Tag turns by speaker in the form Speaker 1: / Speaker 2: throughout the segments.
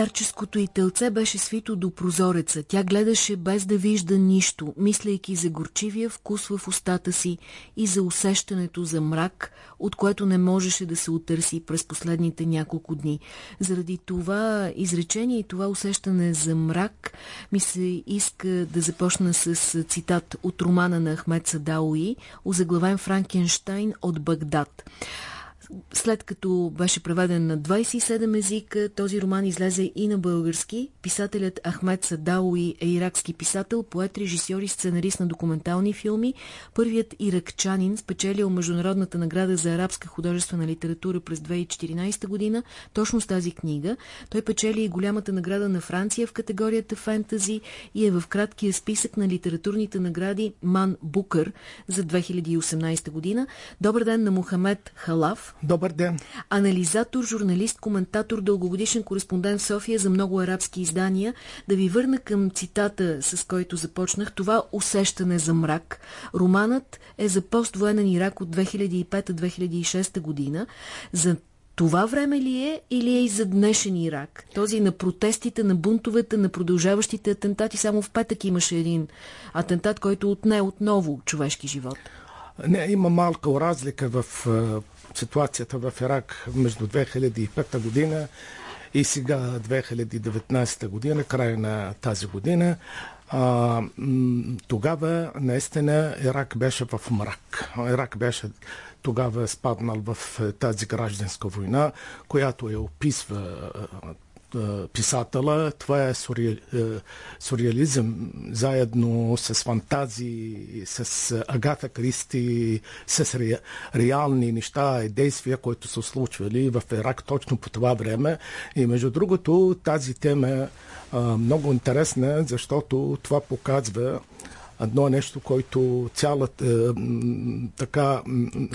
Speaker 1: Старческото и телце беше свито до прозореца. Тя гледаше без да вижда нищо, мислейки за горчивия вкус в устата си и за усещането за мрак, от което не можеше да се отърси през последните няколко дни. Заради това изречение и това усещане за мрак ми се иска да започна с цитат от романа на Ахмед Садауи, озаглавен Франкенштайн от Багдад. След като беше преведен на 27 езика, този роман излезе и на български. Писателят Ахмед Садауи е иракски писател, поет, режисьор и сценарист на документални филми. Първият иракчанин, спечелил Международната награда за арабска художествена литература през 2014 година, точно с тази книга. Той печели и голямата награда на Франция в категорията фентази и е в краткия списък на литературните награди Ман Букър за 2018 година. Добър ден на Мухамед Халав.
Speaker 2: Добър ден.
Speaker 1: Анализатор, журналист, коментатор, дългогодишен кореспондент в София за много арабски издания. Да ви върна към цитата, с който започнах. Това усещане за мрак. Романът е за поствоенен Ирак от 2005-2006 година. За това време ли е или е и за днешен Ирак? Този на протестите, на бунтовете, на продължаващите атентати. Само в петък имаше един атентат, който отне отново човешки живот.
Speaker 2: Не, има малка разлика в ситуацията в Ирак между 2005 година и сега 2019 година, края на тази година. А, тогава наистина Ирак беше в мрак. Ирак беше тогава спаднал в тази гражданска война, която я описва писателя. Това е сюрреализъм, заедно с фантазии, с Агата Кристи, с ре, реални неща и действия, които са случвали в Ирак точно по това време. И между другото, тази тема е много интересна, защото това показва едно нещо, който цялата, така,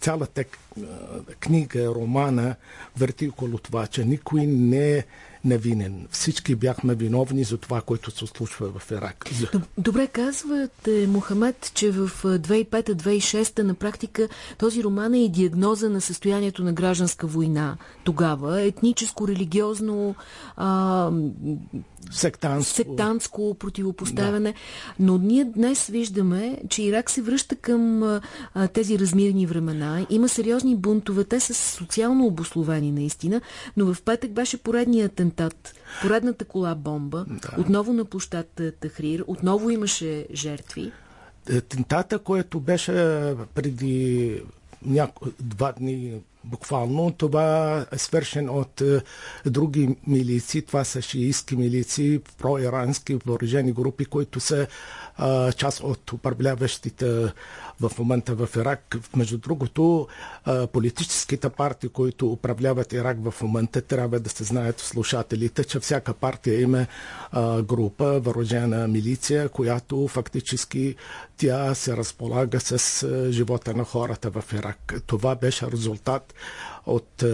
Speaker 2: цялата книга, романа върти около това, че никой не е невинен. Всички бяхме виновни за това, което се случва в Ирак.
Speaker 1: Добре казвате, Мохамед, че в 2005-2006 на практика този роман е и диагноза на състоянието на гражданска война. Тогава етническо, религиозно, а,
Speaker 2: сектантско,
Speaker 1: сектантско противопоставяне. Да. Но ние днес виждаме, че Ирак се връща към а, тези размирни времена. Има сериозни бунтове. Те са социално обословени наистина, но в петък беше поредният атентат, поредната кола бомба, да. отново на площад Тахрир, отново имаше жертви.
Speaker 2: Атентата, което беше преди няко... два дни буквално, това е свършен от е, други милиции. Това са шиистски милиции, проирански въоръжени групи, които са е, част от управляващите в момента в Ирак. Между другото, политическите партии, които управляват Ирак в момента, трябва да се знаят слушателите, че всяка партия има група, въоръжена милиция, която фактически тя се разполага с живота на хората в Ирак. Това беше резултат от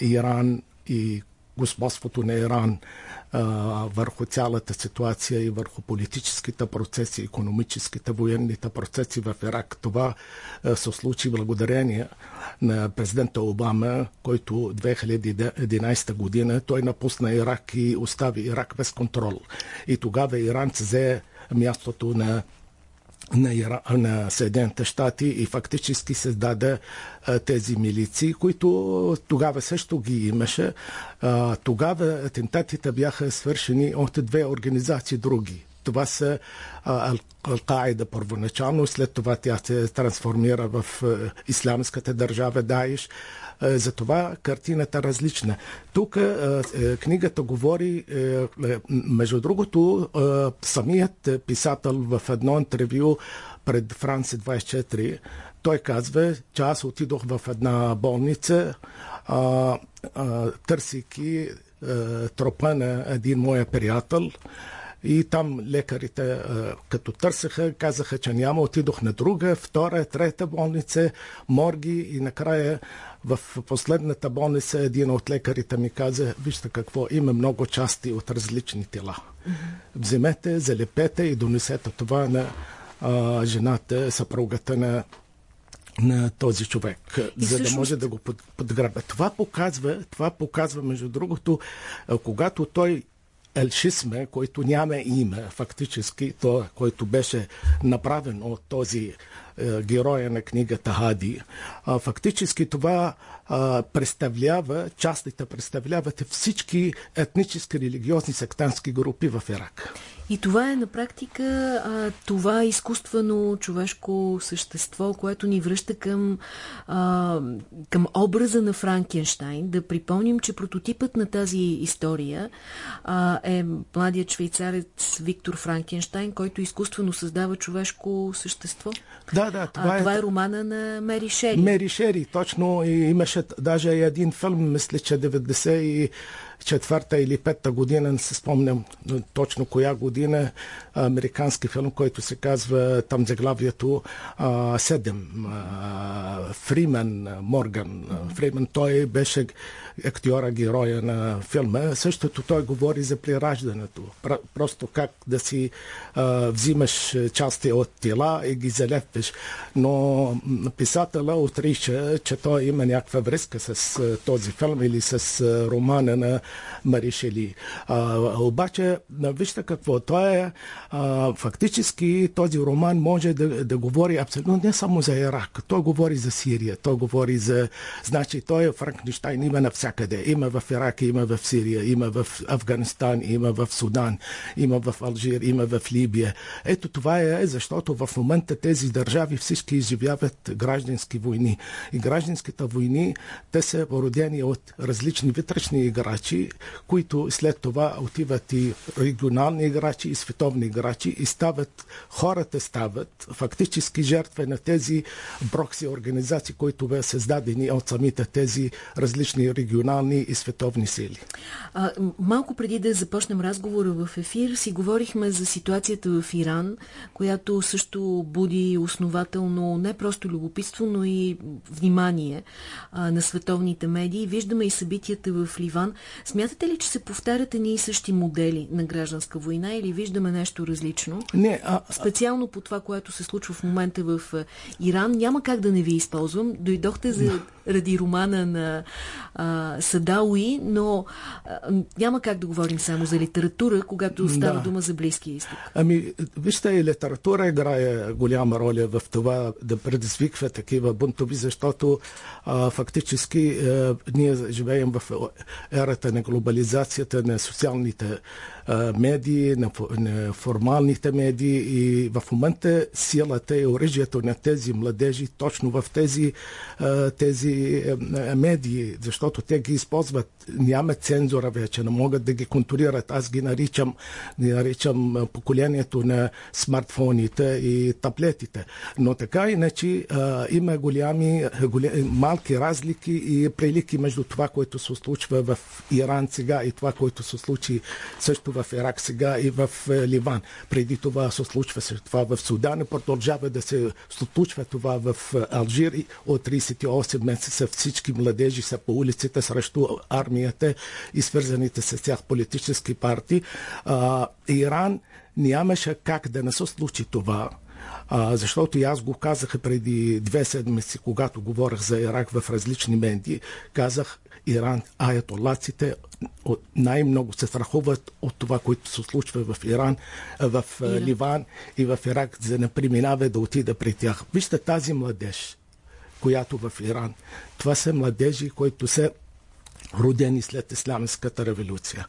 Speaker 2: Иран и господството на Иран а, върху цялата ситуация и върху политическите процеси, економическите, военните процеси в Ирак. Това а, се случи благодарение на президента Обама, който 2011 година той напусна Ирак и остави Ирак без контрол. И тогава Иран взе мястото на на, Ира... на Съединените щати и фактически създаде а, тези милиции, които тогава също ги имаше. А, тогава атентатите бяха свършени от две организации други. Това са Ал-Каида първоначално, след това тя се трансформира в исламската държава Даиш. Затова картината е различна. Тук е, книгата говори, е, между другото, самият писател в едно интервю пред Франция 24, той казва, че аз отидох в една болница, търсики тропа на един моя приятел, и там лекарите, като търсеха, казаха, че няма. Отидох на друга, втора, трета болница, морги и накрая в последната болница един от лекарите ми каза, вижте какво, има много части от различни тела. Вземете, залепете и донесете това на а, жената, съпругата на на този човек, и за всъщност... да може да го подграбя. Това показва, това показва, между другото, когато той Елшисме, който няма име фактически, то, който беше направен от този е, героя на книгата Хади, а, фактически това а, представлява, частите представляват всички етнически, религиозни, сектантски групи в Ирак.
Speaker 1: И това е на практика а, това изкуствено човешко същество, което ни връща към, а, към образа на Франкенштайн. Да припомним, че прототипът на тази история а, е младият швейцарец Виктор Франкенштайн, който изкуствено създава човешко същество.
Speaker 2: Да, да.
Speaker 1: Това, а, е... това е романа на Мери Шери.
Speaker 2: Мери Шери, точно. И имаше даже един филм, мисля, че 90 и четвърта или пета година, не се спомням точно коя година, американски филм, който се казва там заглавието 7 Фримен Морган. Фриман той беше актьора, героя на филма. Същото той говори за прираждането. Просто как да си а, взимаш части от тела и ги залепваш. Но писателя отрича, че той има някаква връзка с този филм или с романа на Маришели. А, обаче, вижте какво. Той е а, фактически този роман може да, да говори абсолютно не само за Ирак. Той говори за Сирия. Той говори за... Значи, той е Франкенштайн има на навсякъде. Има в Ирак, има в Сирия, има в Афганистан, има в Судан, има в Алжир, има в Либия. Ето това е, защото в момента тези държави всички изживяват граждански войни. И гражданските войни, те са породени от различни вътрешни играчи, които след това отиват и регионални играчи, и световни играчи, и стават, хората стават фактически жертва на тези брокси организации, които бе създадени от самите тези различни регионални и световни сили.
Speaker 1: А, малко преди да започнем разговора в ефир, си говорихме за ситуацията в Иран, която също буди основателно не просто любопитство, но и внимание а, на световните медии. Виждаме и събитията в Ливан. Смятате ли, че се повтарят едни и същи модели на гражданска война или виждаме нещо различно?
Speaker 2: Не, а...
Speaker 1: Специално по това, което се случва в момента в Иран, няма как да не ви използвам. Дойдохте за ради романа на а, Садауи, но а, няма как да говорим само за литература, когато става да. дума за Близкия изток.
Speaker 2: Ами, вижте, литература играе голяма роля в това да предизвиква такива бунтови, защото а, фактически а, ние живеем в ерата на глобализацията на социалните медии, на, на формалните медии и в момента силата и оръжието на тези младежи точно в тези, тези медии, защото те ги използват. Няма цензура вече, не могат да ги контролират. Аз ги наричам, ги наричам поколението на смартфоните и таблетите. Но така иначе има голями, голями, малки разлики и прилики между това, което се случва в Иран сега и това, което се случи също в Ирак сега и в е, Ливан. Преди това се случва това в Судан и продължава да се случва това в е, Алжир. От 38 месеца всички младежи са по улиците срещу армията и свързаните с тях политически партии. А, Иран нямаше как да не се случи това. А, защото и аз го казах преди две седмици, когато говорех за Ирак в различни медии, казах Иран, аятолаците най-много се страхуват от това, което се случва в Иран, в Иран. Ливан и в Ирак, за да не преминава да отида при тях. Вижте тази младеж, която в Иран. Това са младежи, които са родени след Исламската революция.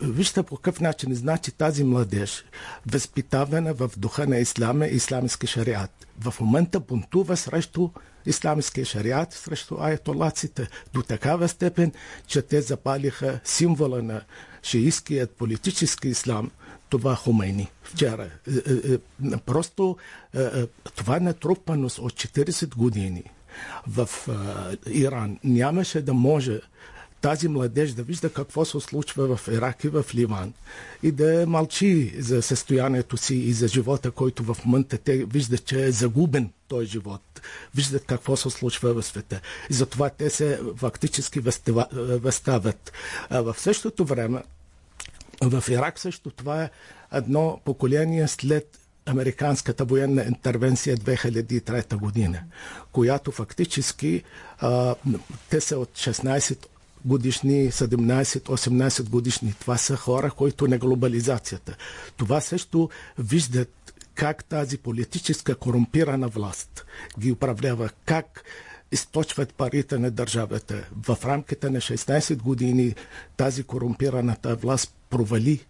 Speaker 2: Вижте по какъв начин значи тази младеж, възпитавана в духа на ислама и исламски шариат. В момента бунтува срещу исламския шариат, срещу аятолаците до такава степен, че те запалиха символа на шииският политически ислам, това Хумейни вчера. Е, е, е, просто това натрупаност от 40 години в Иран нямаше да може тази младеж да вижда какво се случва в Ирак и в Ливан и да мълчи за състоянието си и за живота, който в момента те виждат, че е загубен този живот. Виждат какво се случва в света. И затова те се фактически възстават. А в същото време в Ирак също това е едно поколение след американската военна интервенция 2003 година, която фактически а, те са от 16 годишни, 17-18 годишни. Това са хора, които не глобализацията. Това също виждат как тази политическа корумпирана власт ги управлява, как източват парите на държавата. В рамките на 16 години тази корумпираната власт провали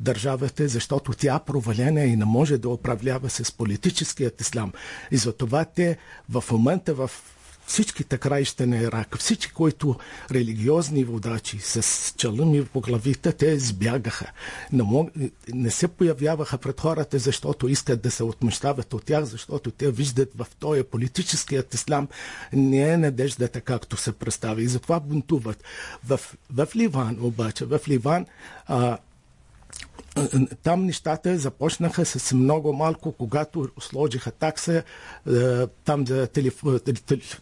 Speaker 2: държавата, защото тя провалена и не може да управлява с политическият ислам. И затова те в момента в всичките краища на Ирак, всички, които религиозни водачи с чалъми по главите, те избягаха. Не, мог, не се появяваха пред хората, защото искат да се отмъщават от тях, защото те виждат в този политическият ислам не е надеждата, както се представи. И затова бунтуват. В, в Ливан обаче, в Ливан а, там нещата започнаха с много малко, когато сложиха такса е, там за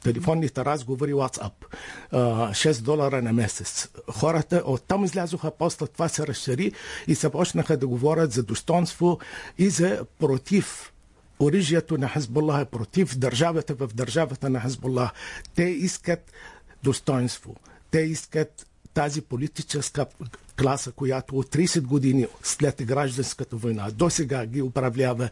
Speaker 2: телефонните разговори WhatsApp. 6 долара на месец. Хората оттам излязоха, после това се разшири и започнаха да говорят за достоинство и за против оръжието на Хезболlah, против държавата в държавата на Хезболlah. Те искат достоинство. Те искат тази политическа класа, която от 30 години след гражданската война до сега ги управлява,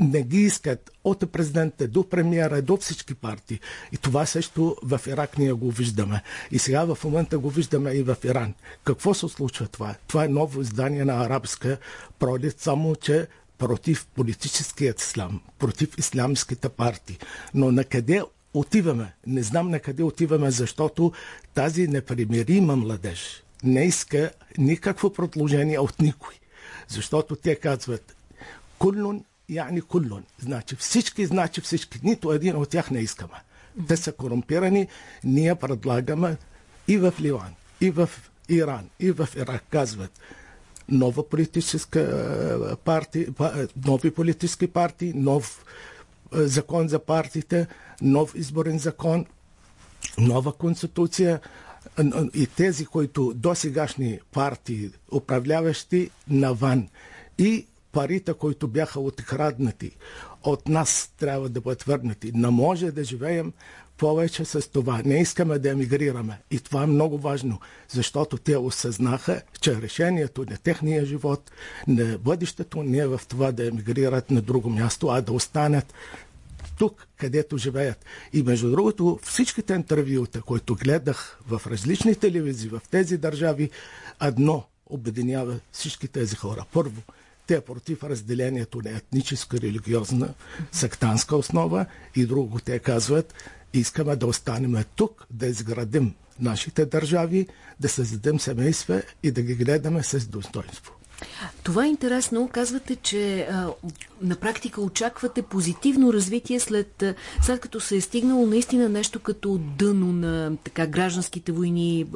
Speaker 2: не ги искат от президента до премиера, до всички партии. И това също в Ирак ние го виждаме. И сега в момента го виждаме и в Иран. Какво се случва това? Това е ново издание на арабска пролет, само че против политическият ислам, против исламските партии. Но на къде отиваме? Не знам на къде отиваме, защото тази непримирима младеж, не иска никакво предложение от никой. Защото те казват кулун, яни кулун. Значи всички, значи всички. Нито един от тях не искаме. Те са корумпирани. Ние предлагаме и в Ливан, и в Иран, и в Ирак казват нова политическа партия, нови политически партии, нов закон за партиите, нов изборен закон, нова конституция, и тези, които до сегашни партии, управляващи навън и парите, които бяха откраднати от нас, трябва да бъдат върнати. Не може да живеем повече с това. Не искаме да емигрираме. И това е много важно, защото те осъзнаха, че решението на техния живот, на бъдещето не е в това да емигрират на друго място, а да останат тук, където живеят. И между другото, всичките интервюта, които гледах в различни телевизии в тези държави, едно обединява всички тези хора. Първо, те против разделението на етническа, религиозна, сектанска основа и друго, те казват, искаме да останем тук, да изградим нашите държави, да създадем семейства и да ги гледаме с достоинство.
Speaker 1: Това е интересно. Казвате, че а, на практика очаквате позитивно развитие след, след като се е стигнало наистина нещо като дъно на така, гражданските войни,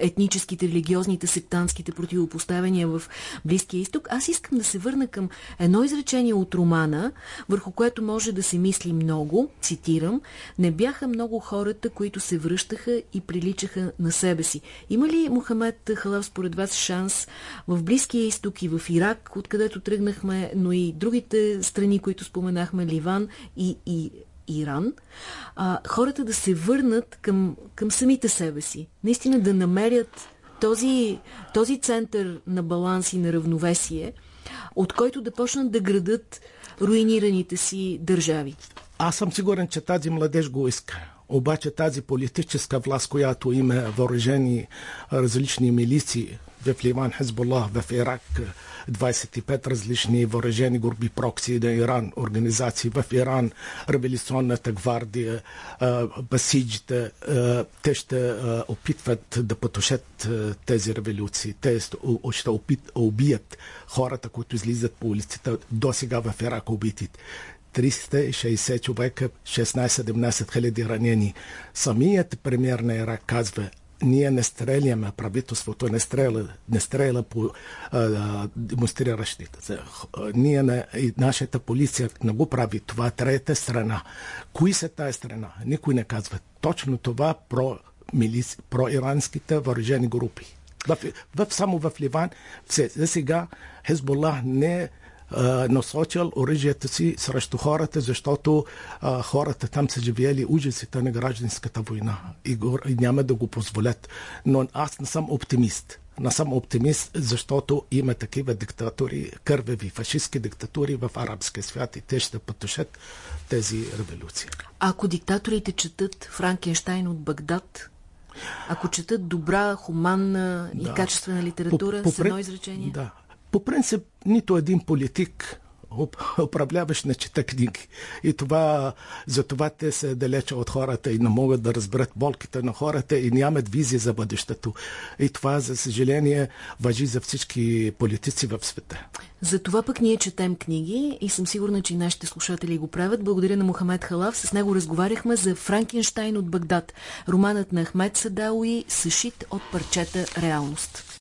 Speaker 1: етническите, религиозните, сектантските противопоставяния в Близкия изток. Аз искам да се върна към едно изречение от романа, върху което може да се мисли много, цитирам, не бяха много хората, които се връщаха и приличаха на себе си. Има ли, Мохамед Халав, според вас шанс в Близкия Близкия изток и в Ирак, откъдето тръгнахме, но и другите страни, които споменахме, Ливан и, и Иран, а, хората да се върнат към, към самите себе си. Наистина да намерят този, този център на баланс и на равновесие, от който да почнат да градат руинираните си държави.
Speaker 2: Аз съм сигурен, че тази младеж го иска. Обаче тази политическа власт, която има въоръжени различни милиции, в Ливан, Хезболlah, в Ирак 25 различни въоръжени групи прокси на Иран, организации в Иран, революционната гвардия, басиджите, те ще опитват да потушат тези революции. Те ще убият хората, които излизат по улиците до сега в Ирак убитите. 360 човека, 16-17 хиляди ранени. Самият премьер на Ирак казва, ние не стреляме, правителството не стреля, не стреля по а, демонстриращите. Ние не, и нашата полиция не го прави. Това е трета страна. Кои са тази страна? Никой не казва. Точно това про, милиси, про иранските въоръжени групи. В, в, само в Ливан, за сега Хезболlah не насочил оръжията си срещу хората, защото а, хората там са живели ужасите на гражданската война и, го, и няма да го позволят. Но аз не съм оптимист. Не съм оптимист, защото има такива диктатури, кървеви фашистски диктатури в арабския свят и те ще потушат тези революции.
Speaker 1: Ако диктаторите четат Франкенштайн от Багдад, ако четат добра, хуманна и да. качествена литература, по, по, с едно изречение?
Speaker 2: Да. По принцип, нито един политик управляващ не чета книги. И това, за това те се далеча от хората и не могат да разберат болките на хората и нямат визия за бъдещето. И това, за съжаление, въжи за всички политици в света.
Speaker 1: За това пък ние четем книги и съм сигурна, че и нашите слушатели го правят. Благодаря на Мохамед Халав. С него разговаряхме за Франкенштайн от Багдад. Романът на Ахмед Садауи, съшит от парчета реалност.